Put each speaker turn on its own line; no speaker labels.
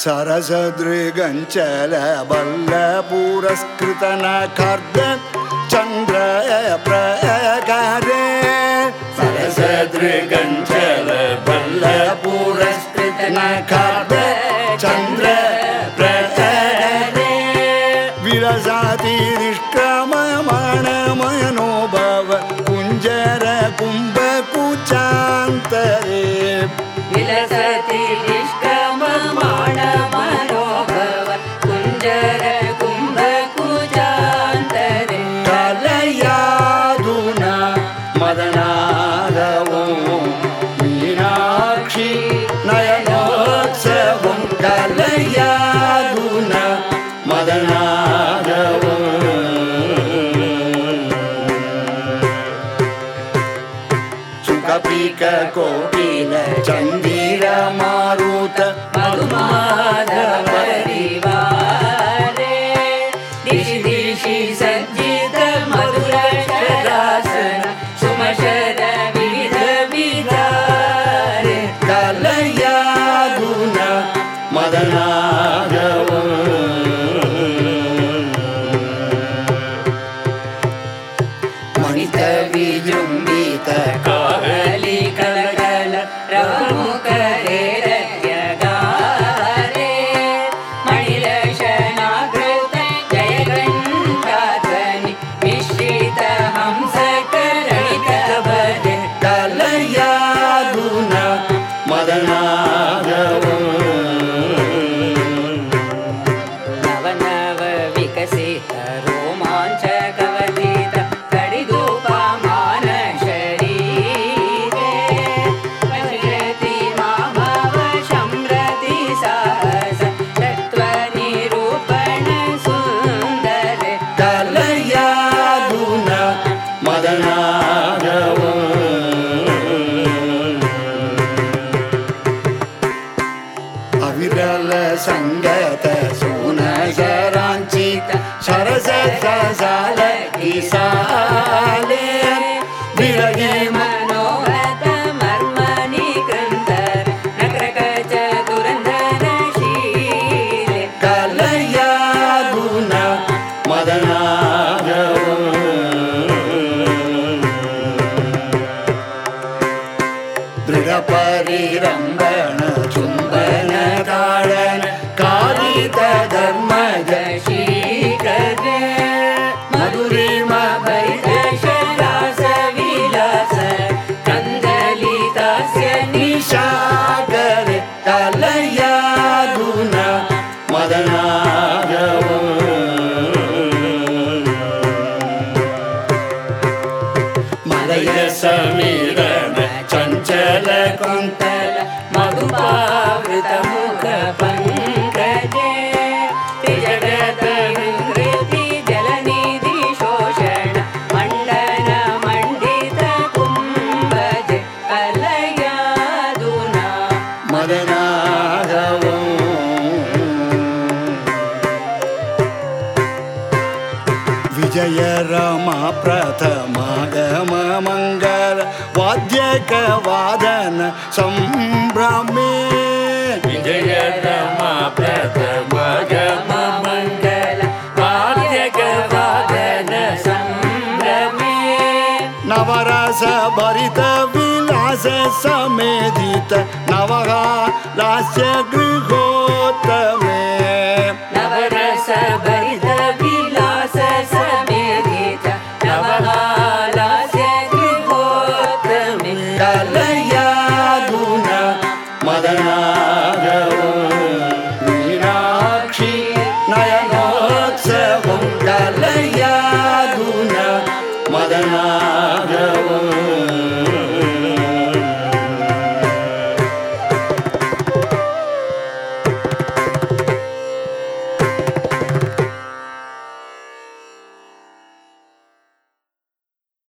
सरसदृगञ्चल बल्ल पुरस्कृतन कर्द चन्द्र प्रकारे
सरसदृगञ्चल
मीनाक्षी नयनोत्सवं कलयाधुना मदनादवो। सुखपीककोकिल चन्दिरमारुत मदनादवो अविरल सङ्गत सुनशराञ्चित सरस ससाल ईसाले विरगे
मनोहत मर्मणि कृन्दर नक्रकच दुरन्धरशीले
कलयाधुना मदनादवो
कुन्तल मधुपावृत मुख पङ्कजे त्रिजगत विकृति जलनिधि शोषण मण्डन मण्डित कुम्भज कलयादुना
मदनादवो विजय रमा प्रथमागम मङ्गल वाद्यकवादन सम्भ्रमे
विजय रमा प्रथम गम मङ्गल वाद्यकवादन सम्भ्रमे
नवरस भरित विलास समेधित नवगा लास्य गृहोत्तमे
नवरस मदनाग
मीनाक्षी नयनोत्सवं दलया गुण